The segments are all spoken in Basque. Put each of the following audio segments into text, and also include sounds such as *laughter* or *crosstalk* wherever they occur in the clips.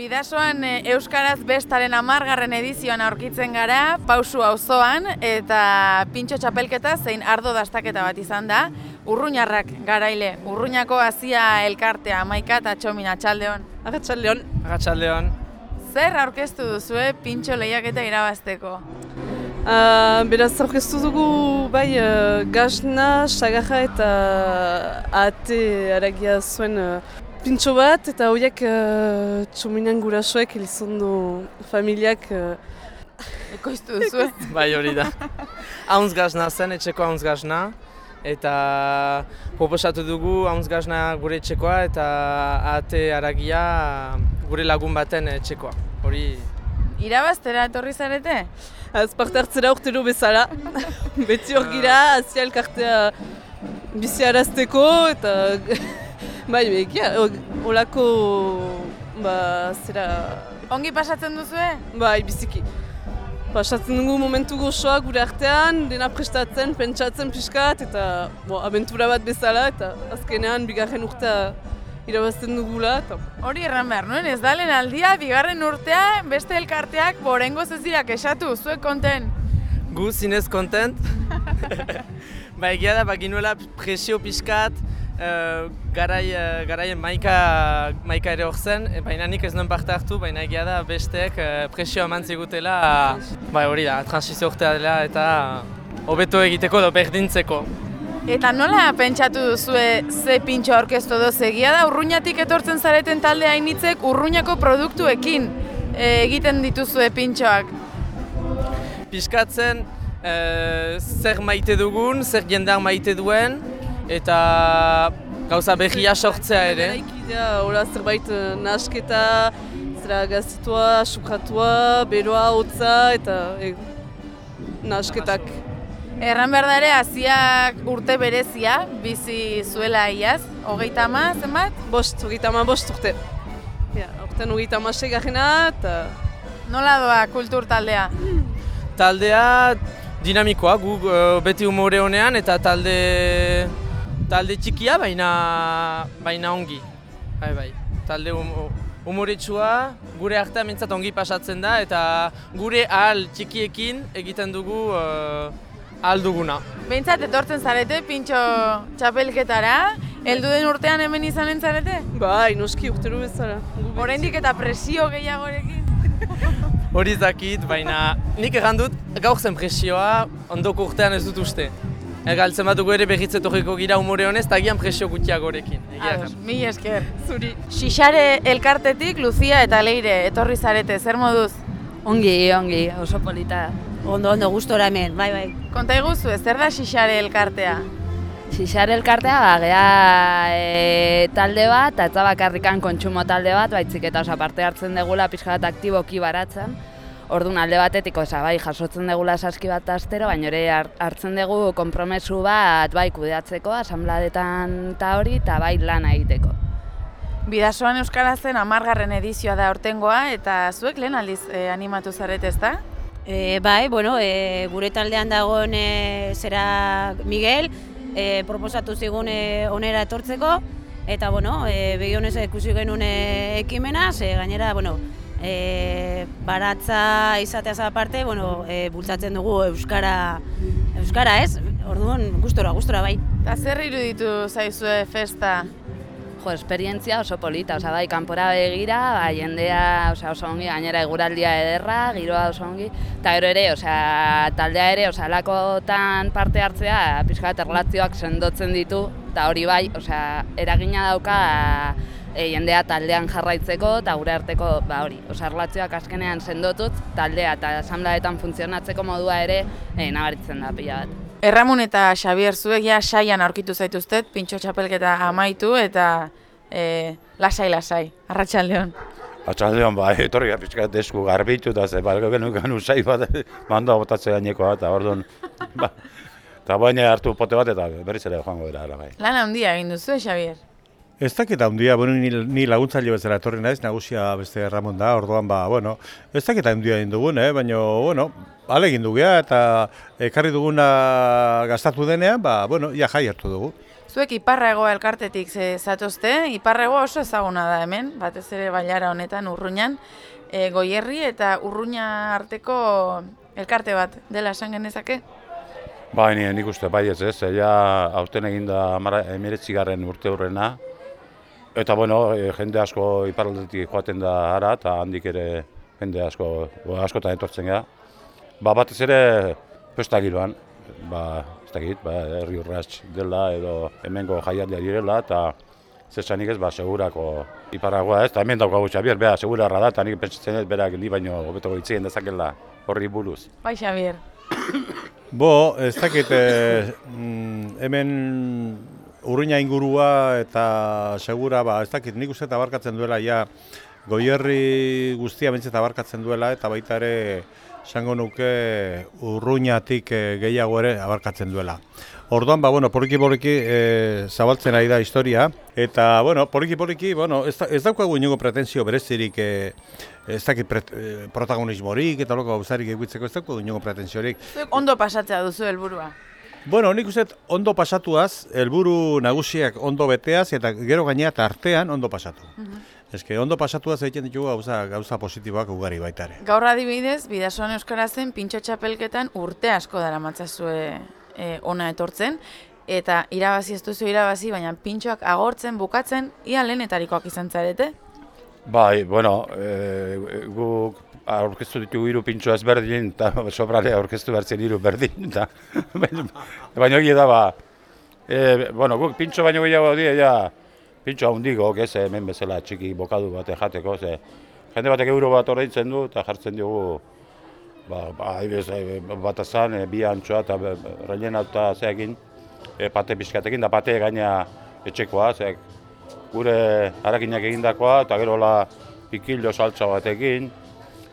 Bidasoan e, Euskaraz bestaren amargarren edizioan aurkitzen gara, pausu auzoan eta pintxo txapelketa zein ardo dastaketa bat izan da. Urruñarrak garaile, urruñako hasia elkartea, maika eta txomin atxaldeon. Arratxaldeon. Arratxaldeon. Zer aurkeztu duzue pintxo lehiaketa irabazteko? Uh, beraz, aurkeztu dugu bai uh, gazna, sagarra eta ate aragia zuen uh, pintxo bat, eta horiek uh, txominan gurasoek elizondo familiak uh, Ekoiztu duzue? *laughs* bai hori da. Hauntz gazna zen, etxeko hauntz gazna. Eta proposatu dugu hauntz gazna gure etxekoa eta ate aragia gure lagun baten etxekoa. Hori Irabaztera etorri zarete? az parte hartzera urtero bezala. *laughs* Beti hor gira, azia elkartea bizi arazteko eta bai, begia, olako, ba, zera, Ongi pasatzen duzue? bai, biziki. Pasatzen dugu momentu gozoa gure artean, dena prestatzen, pentsatzen pixkat, eta bo, abentura bat bezala, eta azkenean bigarren urtea irabazten dugula. Eta, Hori erran behar nuen, ez da lehen aldia, bigarren urtea, beste elkarteak borengo zezirak esatu, zuek konten. gu zinez kontent. *laughs* ba egia da, baginuela presio pixkat, eh, garai, eh, garaien maika, maika ere hor zen, e, baina nik ez nuen parte hartu, baina egia da besteek uh, presio eman zigutela, ba hori da, transizio urtea dela eta hobeto egiteko edo berdintzeko. Eta nola pentsatu duzue ze pintxo aurkeztu doz egia da urruñatik etortzen zareten talde hainitzek urruñako produktuekin e, egiten dituzue pintxoak. Piskatzen eh, zer maite dugun, zer jendeak maite duen, eta gauza berria sortzea ere. Eraikidea, hola zerbait eh, nahasketa, zera gazitua, sukratua, beroa, hotza, eta e, nahasketak. Erran behar ere, haziak urte berezia, bizi zuela iaz, hogeita ama, zenbat? Bost, hogeita ama bost urte. Ja, aurten hogeita ama segarrena, eta Nola doa kultur taldea? Taldea dinamikoa, gu eh, beti umore honean, eta talde, talde txikia, baina, baina ongi. Bai, bai. Talde um, umoretsua, gure artean mintzat ongi pasatzen da, eta gure ahal txikiekin egiten dugu uh, ahal duguna. Behintzat etortzen zarete, pintxo txapelketara, heldu den urtean hemen izanen zarete? bai, noski urtero bezala. Oraindik eta presio gehiagorekin. Hori ez dakit, baina nik egan dut gaur zen presioa ondoko urtean ez dut uste. Egaltzen bat dugu ere berriz etorriko gira umore honez, eta agian presio gutxiagorekin. Ados, mila esker. Zuri. Xixare elkartetik, Luzia eta Leire, etorri zarete, zer moduz? Ongi, ongi, oso polita. Ondo, ondo, gustora hemen, bai, bai. Konta iguzu, zer da Xixare elkartea? Xixar elkartea, ba, gea e, talde bat, eta bakarrikan kontsumo talde bat, baitzik eta osa parte hartzen degula pixka bat aktiboki baratzen. Orduan alde batetik, osa, bai, jasotzen degula saski bat astero, baina ere har- hartzen dugu konpromesu bat, bai, kudeatzeko, asanbladetan eta hori, eta bai, lana egiteko. Bidasoan Euskarazen amargarren edizioa da ortengoa, eta zuek lehen aldiz eh, animatu zarete ezta? E, bai, bueno, e, gure taldean dagoen e, zera Miguel, e, proposatu zigun e, onera etortzeko, eta, bueno, e, begionez ikusi genuen e, ekimena, ze gainera, bueno, e, baratza izateaz aparte, bueno, e, bultzatzen dugu Euskara, Euskara ez? Orduan, gustora, gustora bai. Eta zer iruditu zaizue festa? Jo, esperientzia oso polita, osea, bai, kanpora begira, ba, jendea osea, oso ongi, gainera eguraldia ederra, giroa oso ongi, eta gero ere, osea, taldea ere, osea, alakotan parte hartzea, pixka bat erlazioak sendotzen ditu, eta hori bai, osea, eragina dauka e, jendea taldean jarraitzeko, eta gure arteko, ba hori, osea, erlazioak azkenean sendotuz, taldea eta asanbladetan funtzionatzeko modua ere e, nabaritzen da pila bat. Erramun eta Xabier zuek ja saian aurkitu zaituztet, pintxo txapelketa amaitu eta e, lasai lasai, arratsaldeon. Atxaldeon ba, etorri pixka desku garbitu eta ze, ba, genuken usai bat, *laughs* manda botatzea gainekoa eta orduan, *laughs* ba, eta baina hartu pote bat eta berriz ere joango dira, bai. Lan handia egin duzu, eh, Xabier? Ez dakit handia, bueno, ni, ni laguntzaile bezala etorri naiz, nagusia beste Ramon da, orduan ba, bueno, ez dakit handia egin dugun, eh? baina, bueno, ale egin dugea eta ekarri duguna gastatu denean, ba, bueno, ja jai hartu dugu. Zuek iparragoa elkartetik ze zatozte, iparragoa oso ezaguna da hemen, batez ere bailara honetan urruñan, e, goierri eta urruña arteko elkarte bat dela esan genezake? Bai, ni, nik uste bai ez ez, ja aurten egin da emiretzigarren urte hurrena, eta bueno, e, jende asko iparraldetik joaten da ara, eta handik ere jende asko, askotan etortzen gara. Ba, batez ere, festa giroan, ba, ez dakit, ba, herri urratx dela edo hemengo jaialdia direla, eta zesanik ez, ba, segurako iparragoa ez, eta hemen daukagu Xabier, beha, segurarra da, eta nik pentsatzen ez, berak ni baino hobeto goitzien dezakela horri buruz. Bai, Xabier. Bo, ez dakit, e, mm, hemen urruina ingurua eta segura, ba, ez dakit, nik uste eta abarkatzen duela, ja, goierri guztia bentzeta abarkatzen duela, eta baita ere, esango nuke urruñatik eh, gehiago ere abarkatzen duela. Orduan, ba, bueno, poliki poliki e, zabaltzen ari da historia, eta, bueno, poliki poliki, bueno, ez, da, ez daukagu inongo pretensio berezirik, e, ez dakit pret, e, protagonismorik, eta loko gauzarik egitzeko, ez daukagu inongo pretensiorik. Ondo pasatzea duzu helburua. Bueno, nik uste ondo pasatuaz, helburu nagusiak ondo beteaz, eta gero gainea eta artean ondo pasatu. Ez que ondo pasatuaz egiten ditugu gauza, gauza positiboak ugari baita ere. Gaur adibidez, Bidasoan Euskarazen pintxo txapelketan urte asko dara matzazue e, ona etortzen, eta irabazi ez duzu irabazi, baina pintxoak agortzen, bukatzen, ia lehenetarikoak izan zarete. Bai, bueno, e, guk aurkeztu ditugu hiru pintxo ezberdin, eta *laughs* sobrale aurkeztu behar zen hiru berdin, eta *laughs* baina egia da, ba, e, bueno, guk pintxo baino gehiago die, ja, pintxo handigok, ez, hemen bezala txiki bokadu bat jateko, ze, jende batek euro bat ordaintzen du, eta jartzen dugu, ba, ba, aibez, bat azan, e, bi antxoa, eta rellena eta zeakin, e, pate pixkatekin, da pate gaina etxekoa, zeak, gure harakinak egindakoa, eta gero la pikillo saltza batekin,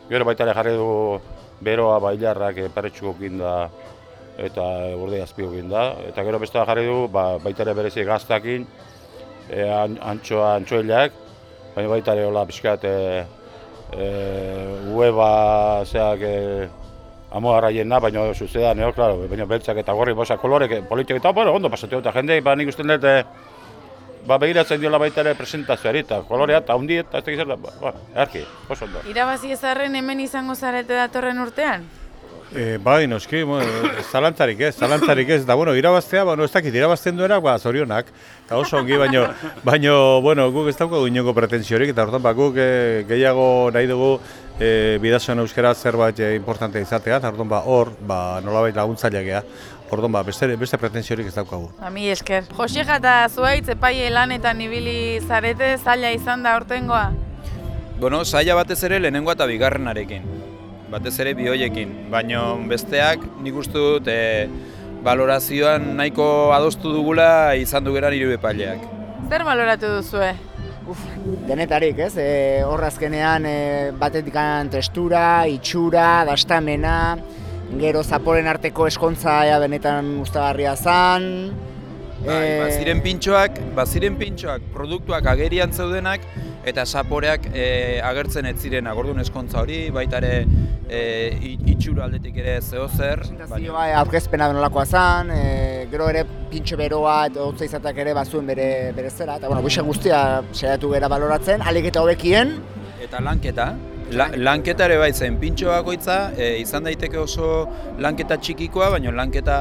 Gero baita ere jarri dugu beroa bailarrak e, paretsukokin da eta urde azpiokin da. Eta gero beste jarri dugu ba, baita ere berezi gaztakin, e, antxoa antxoilak, baina baita ere hola pixkat e, e, ueba zeak e, amoarra jena, baina zuzeda neo, klaro, baina beltzak eta gorri bosa kolorek politiak eta bueno, ondo pasatu eta jende, ba nik usten dut, ba, begiratzen diola baita ere presentazioari eta kolorea eta hundi eta ez da ba, ba, erki, oso ondo. Irabazi ezarren hemen izango zarete datorren urtean? E, bai, noski, bueno, zalantzarik ez, zalantzarik ez, da, bueno, irabaztea, bueno, ez dakit, irabazten duenak, ba, zorionak, eta oso ongi, baino, baino, bueno, guk ez daukagu inongo pretensiorik, eta hortan, ba, guk e, gehiago nahi dugu e, bidazoen euskera zerbait e, importante izatea, eta hortan, ba, hor, ba, nolabait laguntzaileak gea, Orduan ba, beste, beste pretensiorik ez daukagu. Ami esker. Josieja eta zuaitz epaile lanetan ibili zarete, zaila izan da hortengoa? Bueno, zaila batez ere lehenengoa eta bigarrenarekin. Batez ere bioiekin. Baina besteak nik uste dut e, balorazioan nahiko adostu dugula izan du geran hiru epaileak. Zer baloratu duzue? Uf, denetarik, ez? E, horrazkenean e, batetik testura, itxura, dastamena, gero zaporen arteko eskontza ea benetan ustagarria zan. Bai, e... baziren pintxoak, baziren pintxoak, produktuak agerian zeudenak eta zaporeak e, agertzen ez ziren agordun eskontza hori, baita ere e, itxura aldetik ere zeo zer. Baina... aurkezpena denolakoa zan, e, gero ere pintxo beroa eta hotza izateak ere bazuen bere, bere zera, eta bueno, guztia saiatu gera baloratzen, alik eta hobekien. Eta lanketa, La, lanketa ere bai zen, pintxo bakoitza e, izan daiteke oso lanketa txikikoa, baina lanketa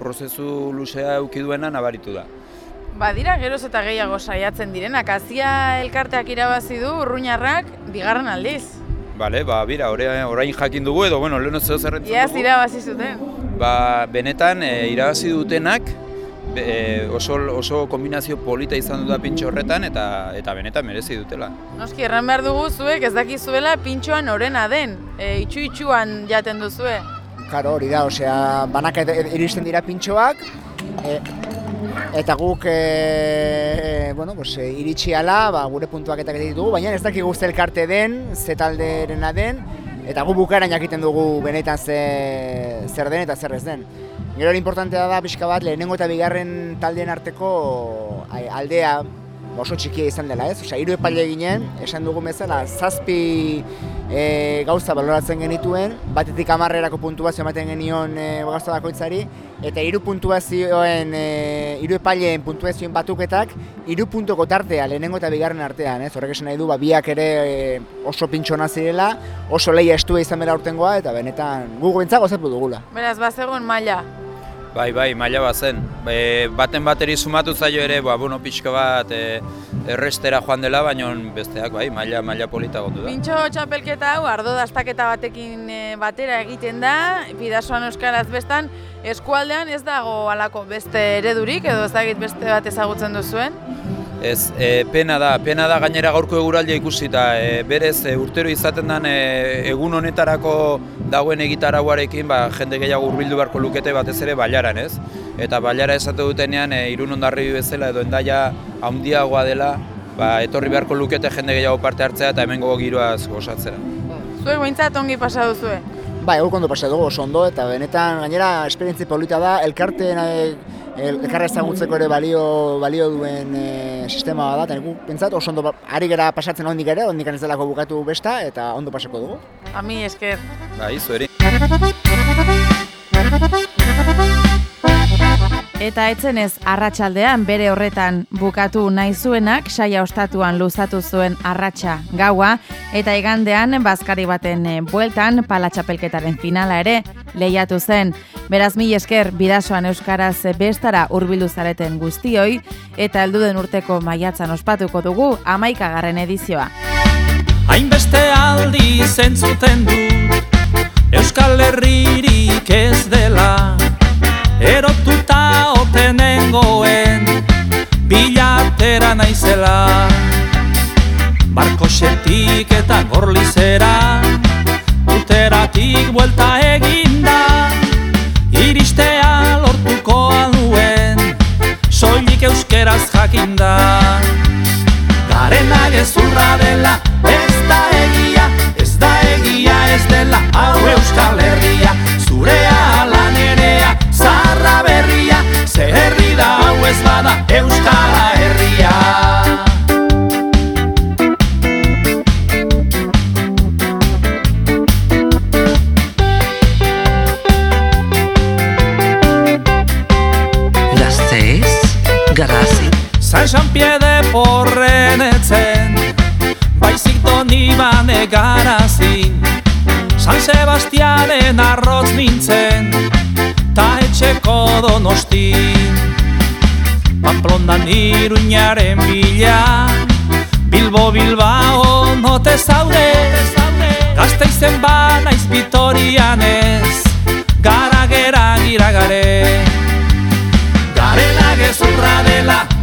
prozesu luzea eukiduena nabaritu da. Badira geroz eta gehiago saiatzen direnak, azia elkarteak irabazi du urruñarrak bigarren aldiz. Bale, ba, bira, orain jakin dugu edo, bueno, lehen zeo zerrentzen dugu. Iaz irabazi zuten. Ba, benetan e, irabazi dutenak, e, oso, oso kombinazio polita izan dut da pintxo horretan eta eta benetan merezi dutela. Noski, erran behar dugu zuek ez dakizuela pintxoan orena den, e, itxu itxuan jaten duzue. Karo, hori da, osea, banak iristen dira pintxoak, e, eta guk e, bueno, pues, e, iritsi ala, ba, gure puntuak eta ditugu, baina ez dakik guzti elkarte den, ze talderena den, eta gu bukaran jakiten dugu benetan ze, zer den eta zer ez den. Gero importantea da pixka bat lehenengo eta bigarren taldeen arteko aldea oso txikia izan dela, ez? Osea, hiru epaile ginen, esan dugu bezala, zazpi e, gauza baloratzen genituen, batetik amarrerako puntuazio ematen genion e, gauza bakoitzari, eta hiru puntuazioen, e, hiru epaileen puntuazioen batuketak, hiru puntuko tartea, lehenengo eta bigarren artean, ez? Horrek esan nahi du, ba, biak ere e, oso pintxona zirela, oso leia estua izan bera urtengoa, eta benetan gugu bentzago gozatu dugula. Beraz, bazegoen maila. Bai, bai, maila bat zen. E, baten bateri sumatu zaio ere, ba, bueno, pixka bat e, errestera joan dela, baina besteak, bai, maila, maila polita gondu da. Pintxo txapelketa hau, ardo dastaketa batekin e, batera egiten da, bidasoan euskaraz bestan, eskualdean ez dago halako beste eredurik edo ez dakit beste bat ezagutzen duzuen? Ez, e, pena da, pena da gainera gaurko eguraldia ikusita, e, berez e, urtero izaten den e, egun honetarako dagoen egitarauarekin ba, jende gehiago hurbildu beharko lukete batez ere bailaran, ez? Eta bailara esate dutenean e, irun ondarri bezala edo endaia handiagoa dela, ba, etorri beharko lukete jende gehiago parte hartzea eta hemengo giroaz gozatzera. Zuek behintzat ongi pasa duzue? Bai, guk ondo pasa dugu oso ondo eta benetan gainera esperientzi polita da, elkarteen elkarra ezagutzeko ere balio balio duen e, sistema da, eta guk pentsat oso ondo ari gara pasatzen ondik ere, ondik ez delako bukatu besta eta ondo pasako dugu. Ami esker. Bai, zueri. Eta etzenez arratsaldean bere horretan bukatu nahi zuenak saia ostatuan luzatu zuen arratsa gaua eta igandean bazkari baten eh, bueltan palatxapelketaren finala ere lehiatu zen. Beraz mi esker bidasoan euskaraz bestara hurbildu zareten guztioi eta helduden urteko maiatzan ospatuko dugu amaikagarren edizioa. Hainbeste aldi zentzuten du Euskal Herririk ez dela erotuta otenengoen bilatera naizela. Barko xetik eta gorlizera etxeko donostin Pamplondan iruñaren bila Bilbo Bilbao note zaude. Gazteizen ba naiz bitorianez Gara gera gira gare. Garela gezurra dela